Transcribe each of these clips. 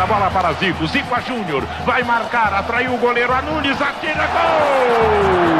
A bola para Zico. Zico a Júnior. Vai marcar. Atraiu o goleiro. A Nunes atira. Gol!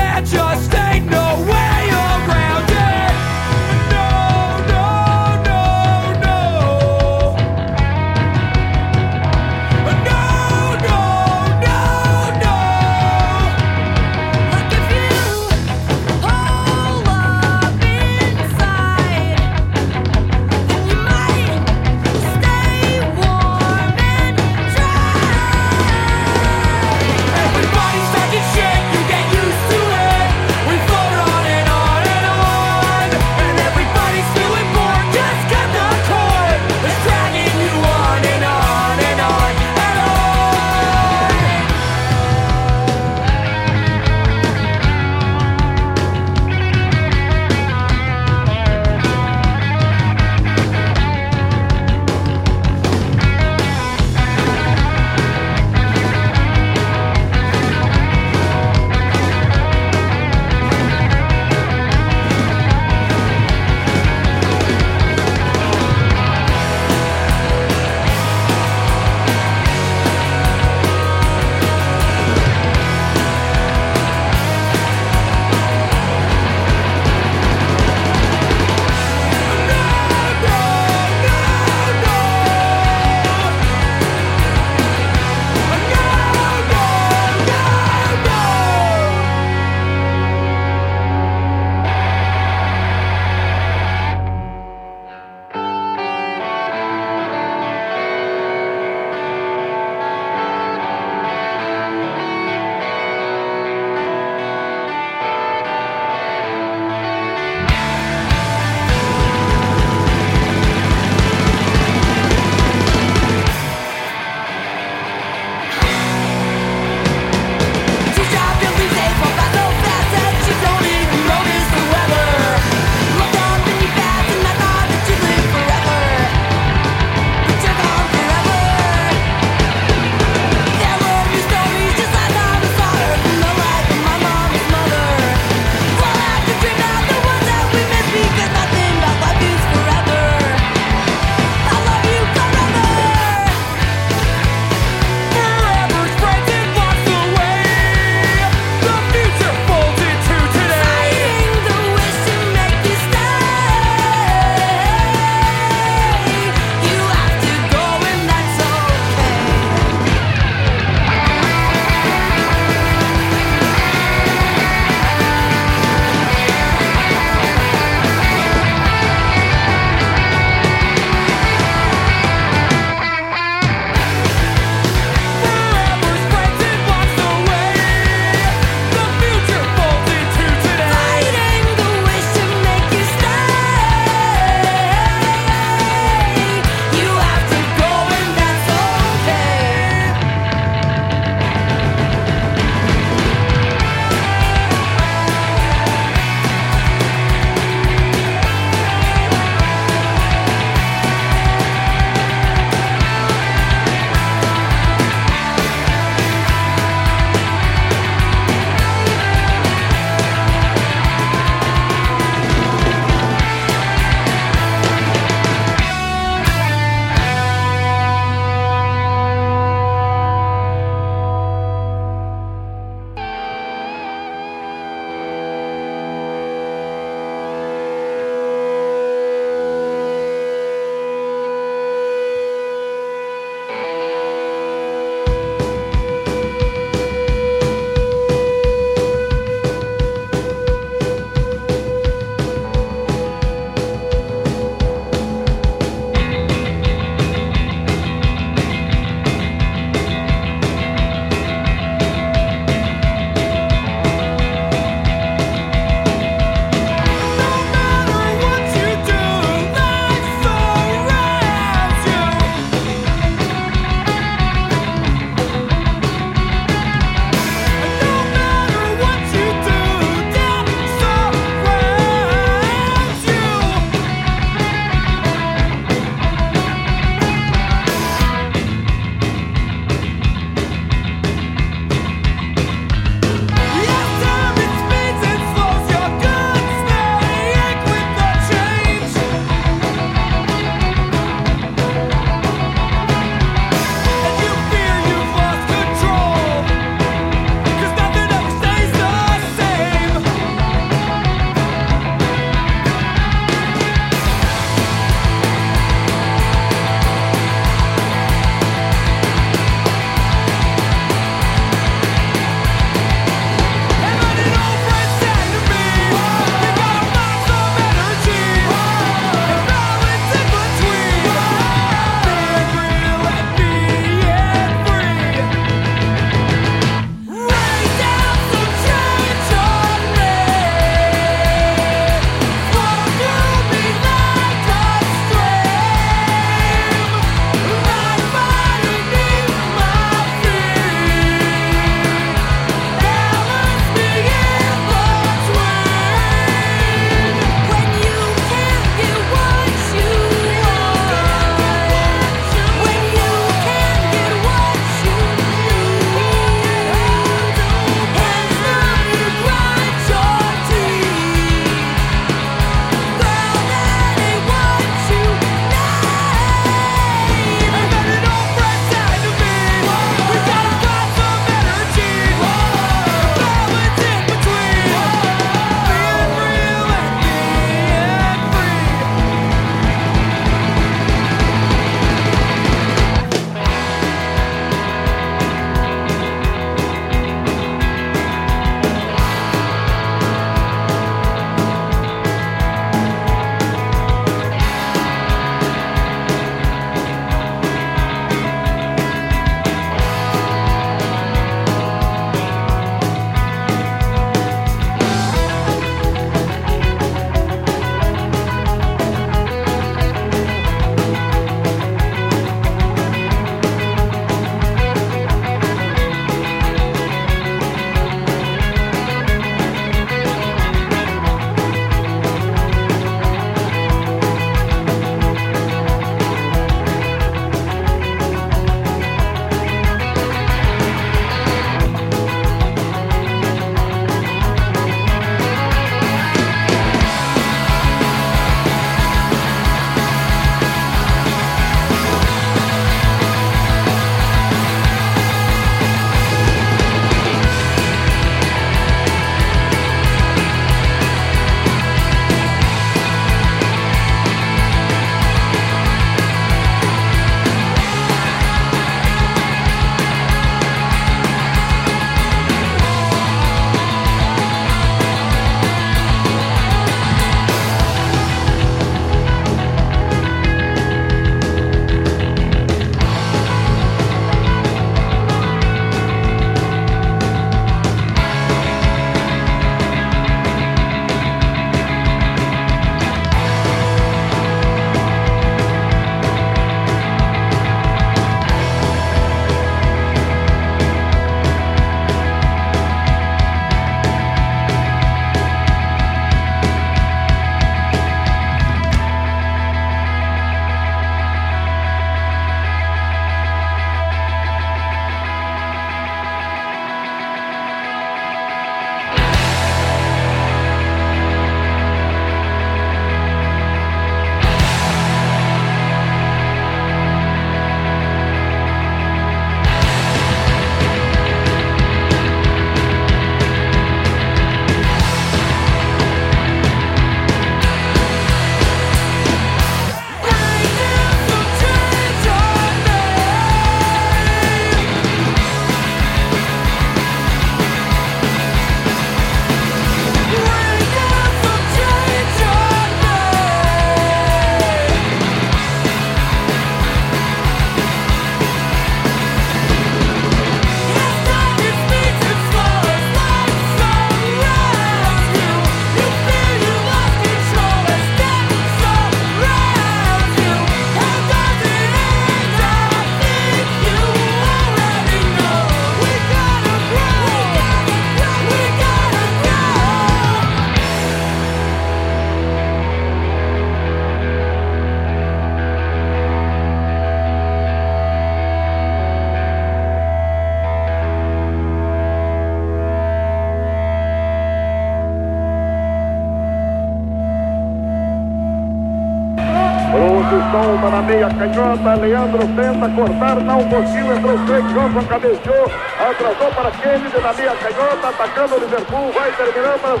Solta na meia canhota. Leandro tenta cortar, não conseguiu. Entrou Craig Johnson, cabeceou. Atrasou para Kennedy na meia canhota. Atacando o Liverpool. Vai terminar para o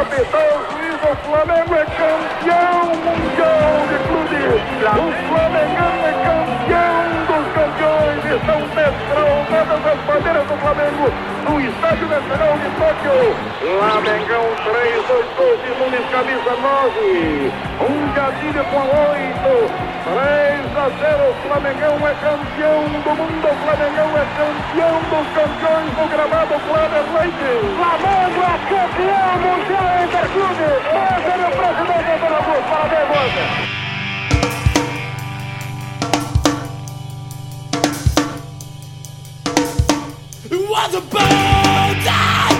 Apitou o juiz. O Flamengo é campeão mundial de clubes. O Flamengo é campeão dos campeões. Estão desfraldadas as bandeiras do Flamengo no Estádio Nacional de Tóquio. Flamengão 3, 2, 2 de Nunes, camisa 9. Um Gadilho com 8. 3 a 0. Flamengão é campeão do mundo. Flamengão é campeão dos campeões do gramado Flamengo Leite. Flamengo é campeão mundial Interclube. Esse é o presidente do Augusto. Parabéns. It was a bird I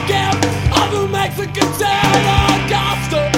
of a Mexican sailor Costa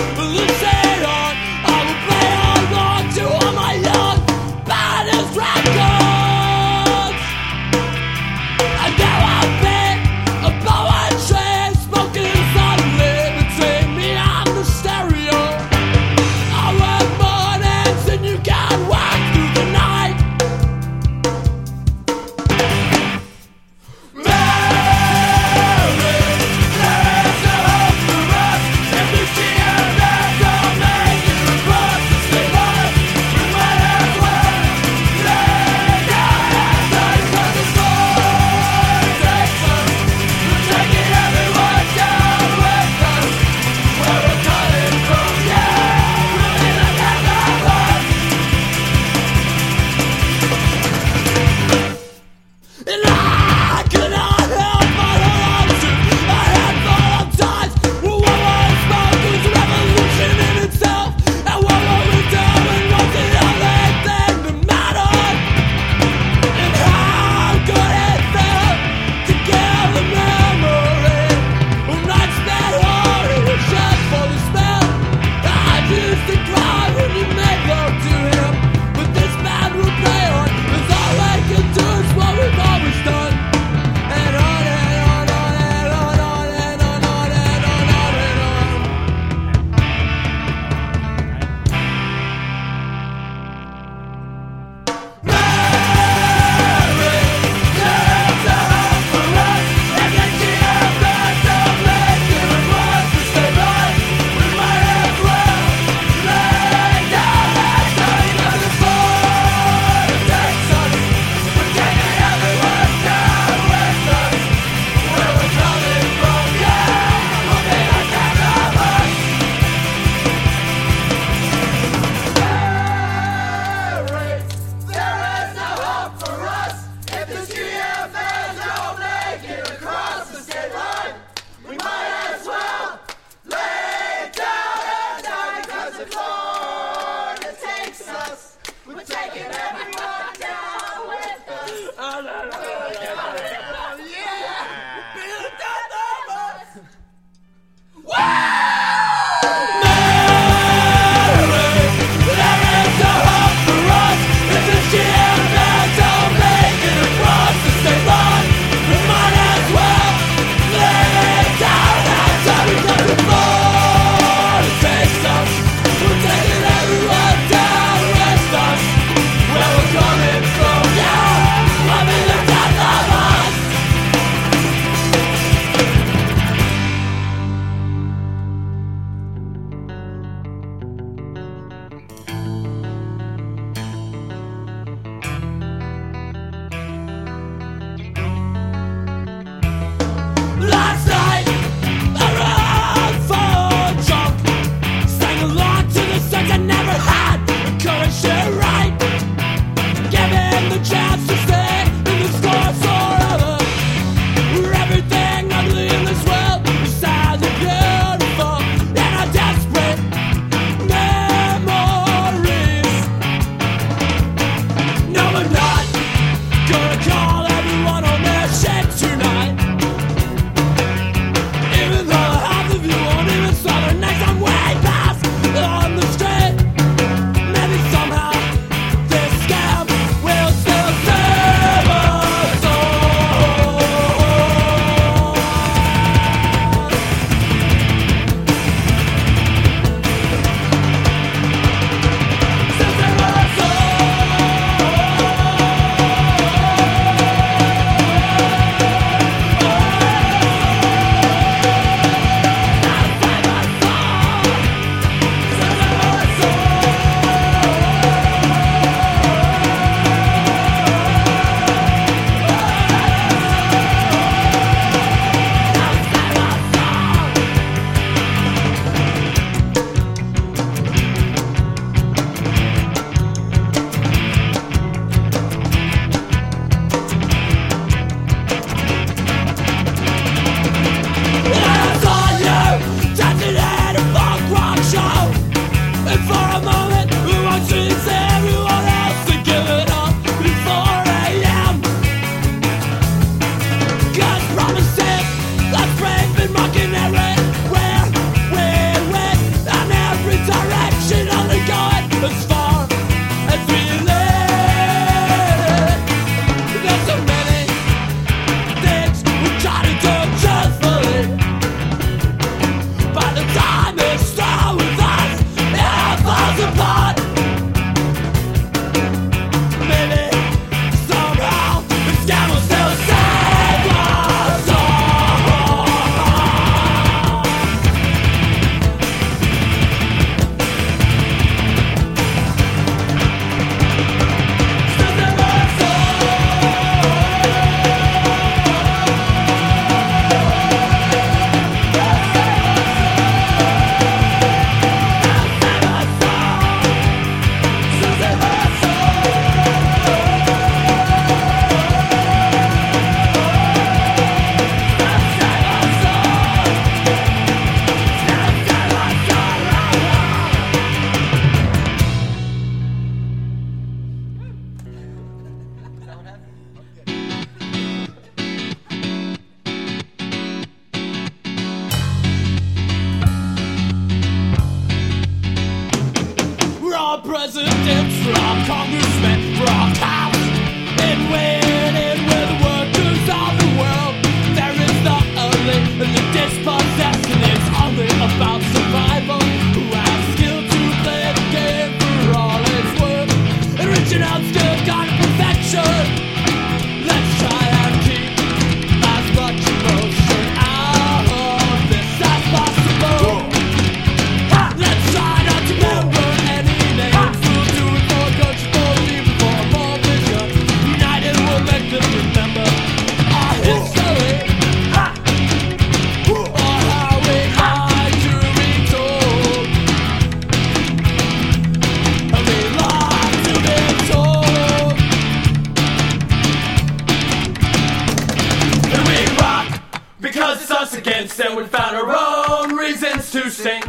then we found our own reasons to sing.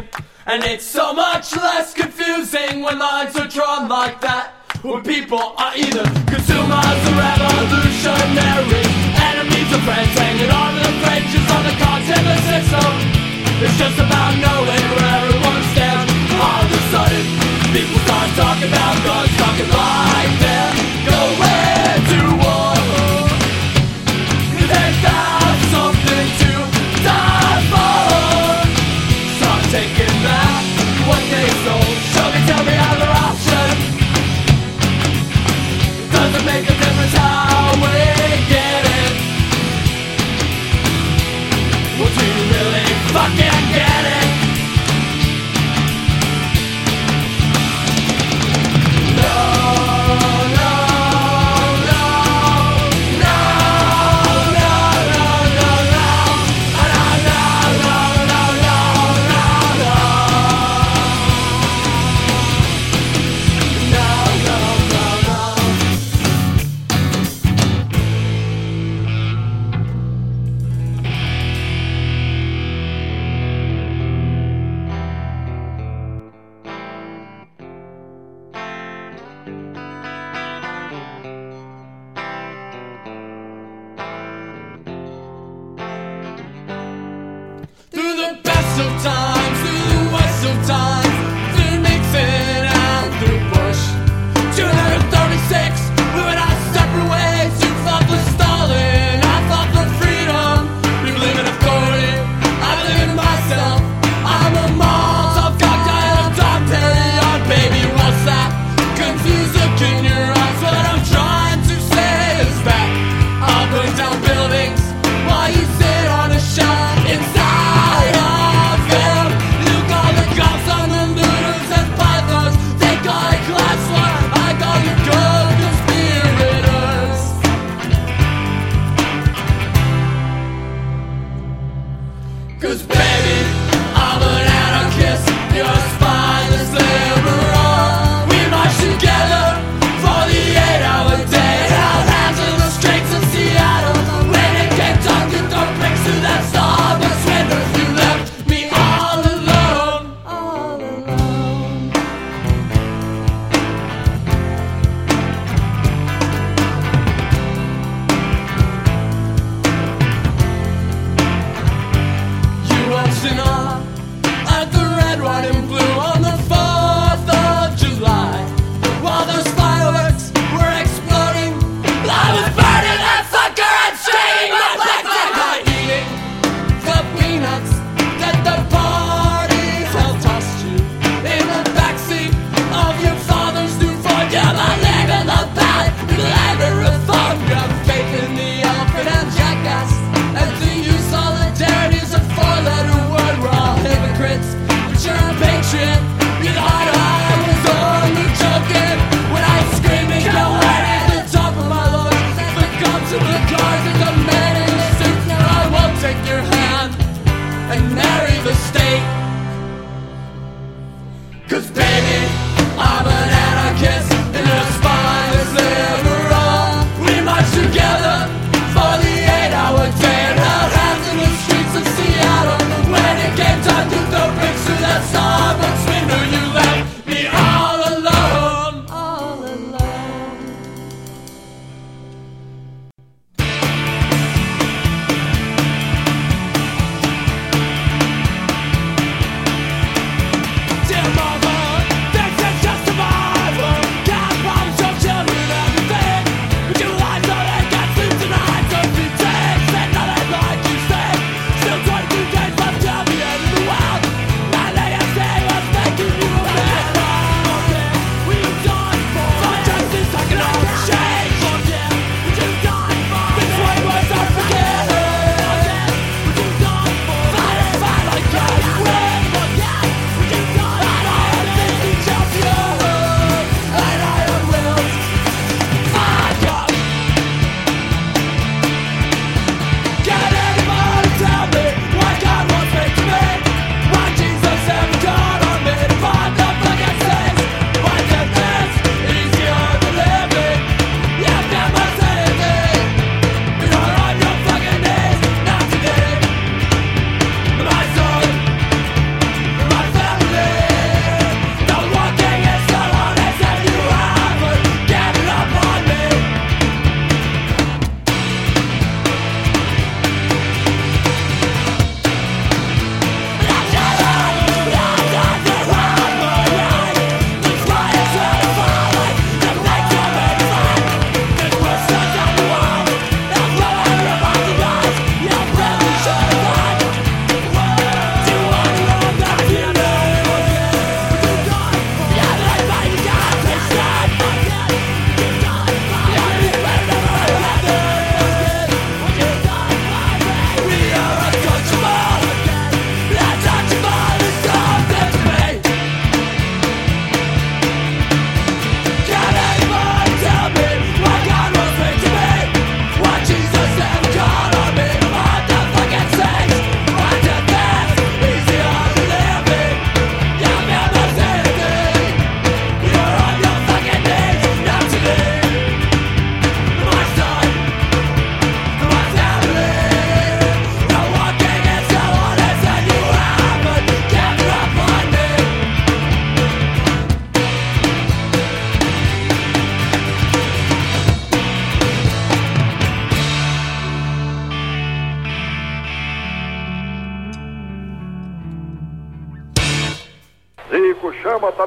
And it's so much less confusing when lines are drawn like that. When people are either consumers or revolutionaries, enemies or friends, hanging on to the fringes on the in the system. It's just about knowing where everyone stands. All of a sudden, people start talking about guns, talking like they're going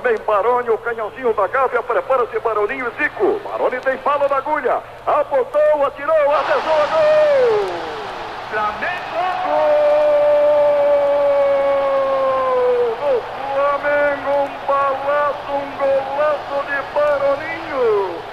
também Baroni, o canhãozinho da Gávea. Prepara-se Baroninho e Zico. Baroni tem bala na agulha. Apontou, atirou, acertou, gol! Flamengo! Gol! O Flamengo, um balaço, um golaço de Baroninho.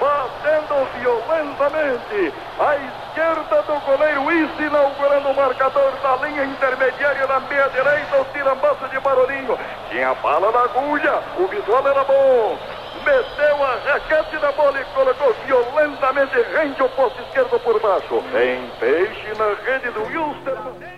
Batendo violentamente à esquerda do goleiro Isse, inaugurando o marcador da linha intermediária na meia direita, o tirambaço de Baroninho. Tinha bala na agulha, o visual era bom. Meteu a raquete na bola e colocou violentamente, rende o posto esquerdo por baixo. Tem peixe na rede do Wilson.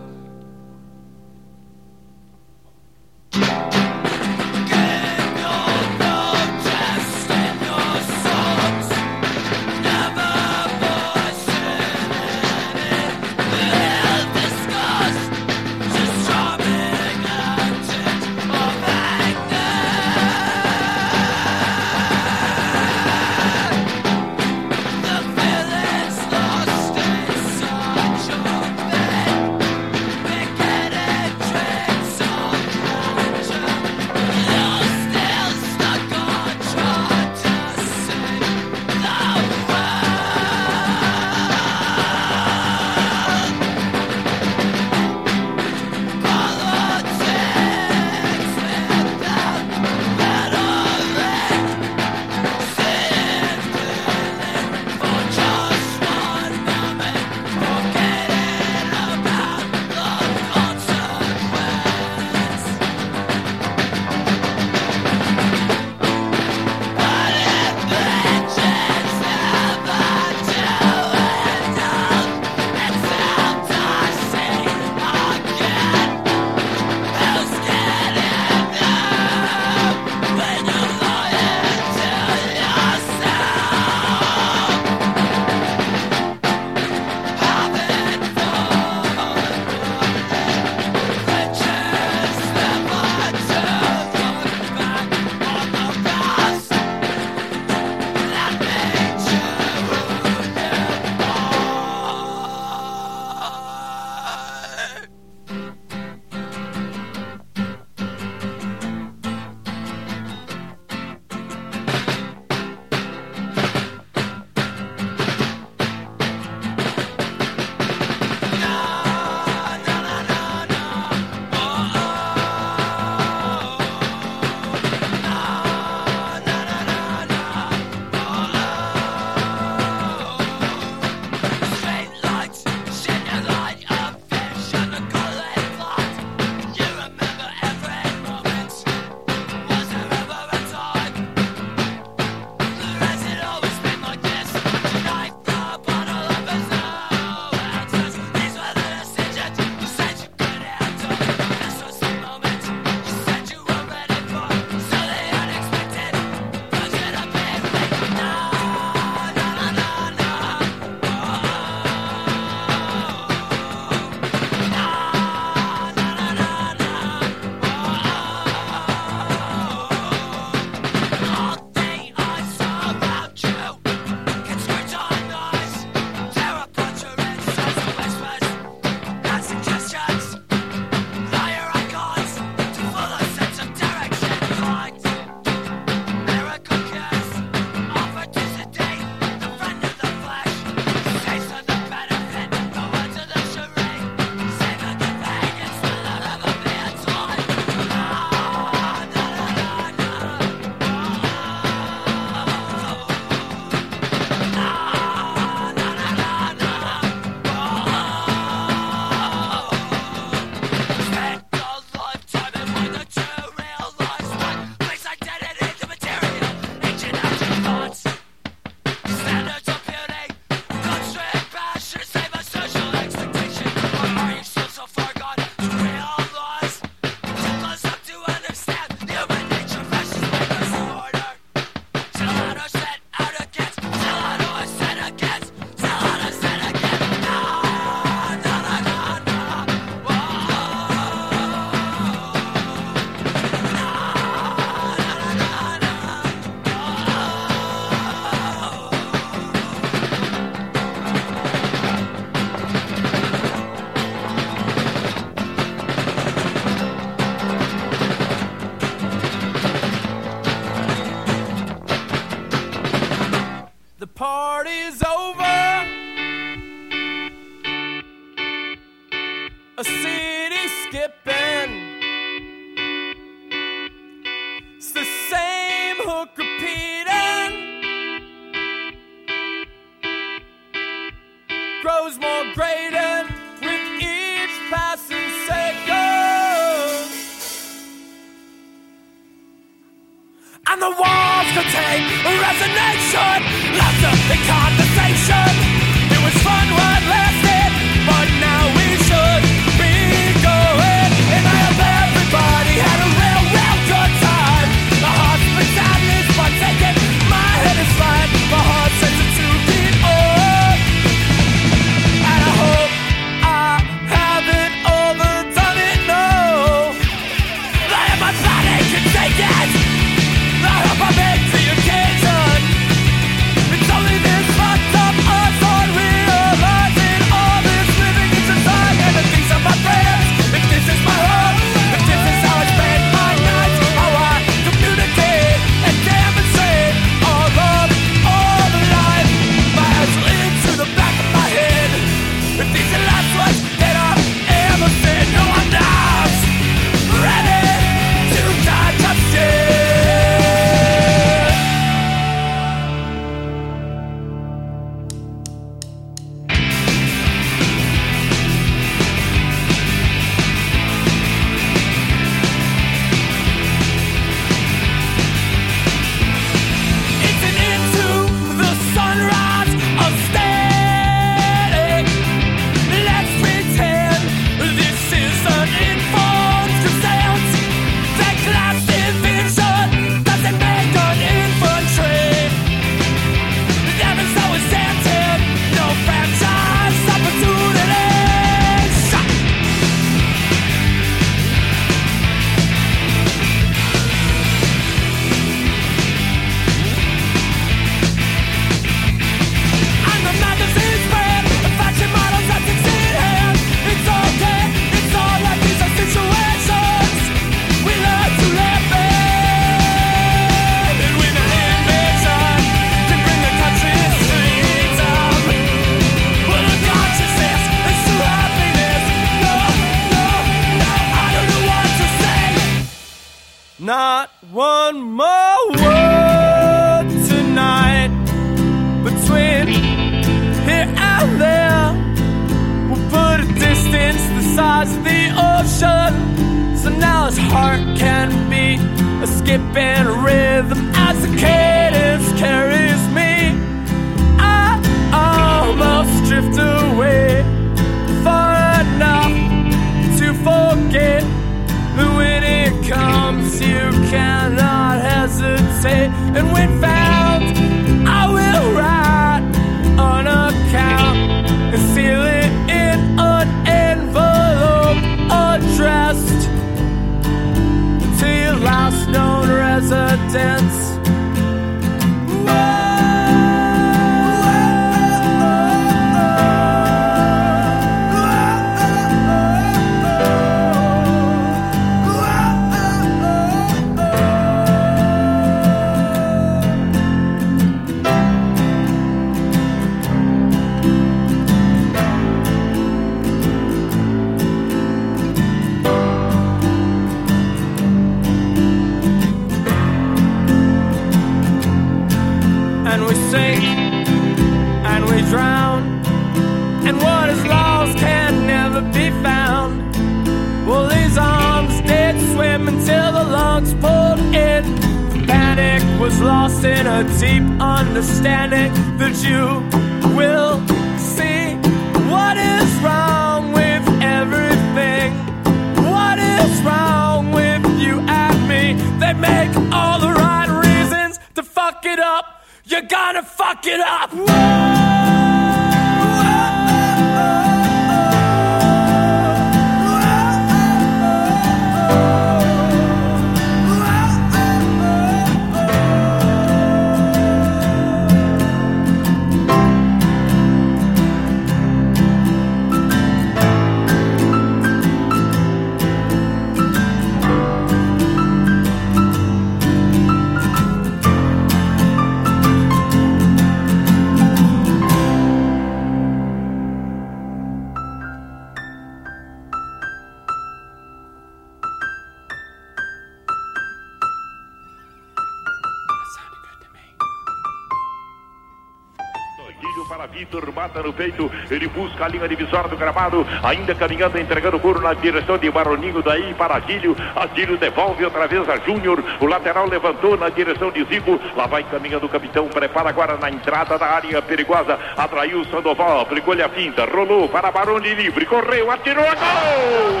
Busca a linha divisória do gramado, ainda caminhando, entregando o couro na direção de Baroninho, daí para Adílio, Adílio devolve outra vez a Júnior, o lateral levantou na direção de Zico, lá vai caminhando o capitão, prepara agora na entrada da área perigosa, atraiu o Sandoval, aplicou-lhe a finta, rolou para Baroni livre, correu, atirou, a gol!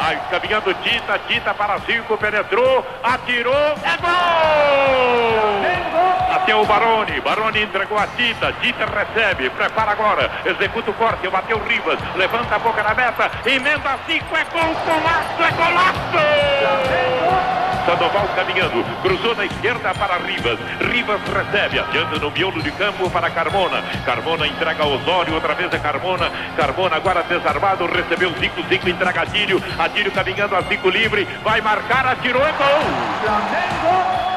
Aí caminhando Tita, Tita para cinco, penetrou, atirou, é gol! Até o Baroni, Baroni entregou a Tita, Tita recebe, prepara agora, executa o corte, bateu Rivas, levanta a boca na meta, emenda cinco, é gol, golaço, é golaço! Sandoval caminhando, cruzou na esquerda para Rivas. Rivas recebe, adianta no miolo de campo para Carmona. Carmona entrega a Osório, outra vez é Carmona. Carmona agora desarmado, recebeu Zico, Zico entrega a Adílio. Adílio caminhando a Zico livre, vai marcar, atirou, é gol! But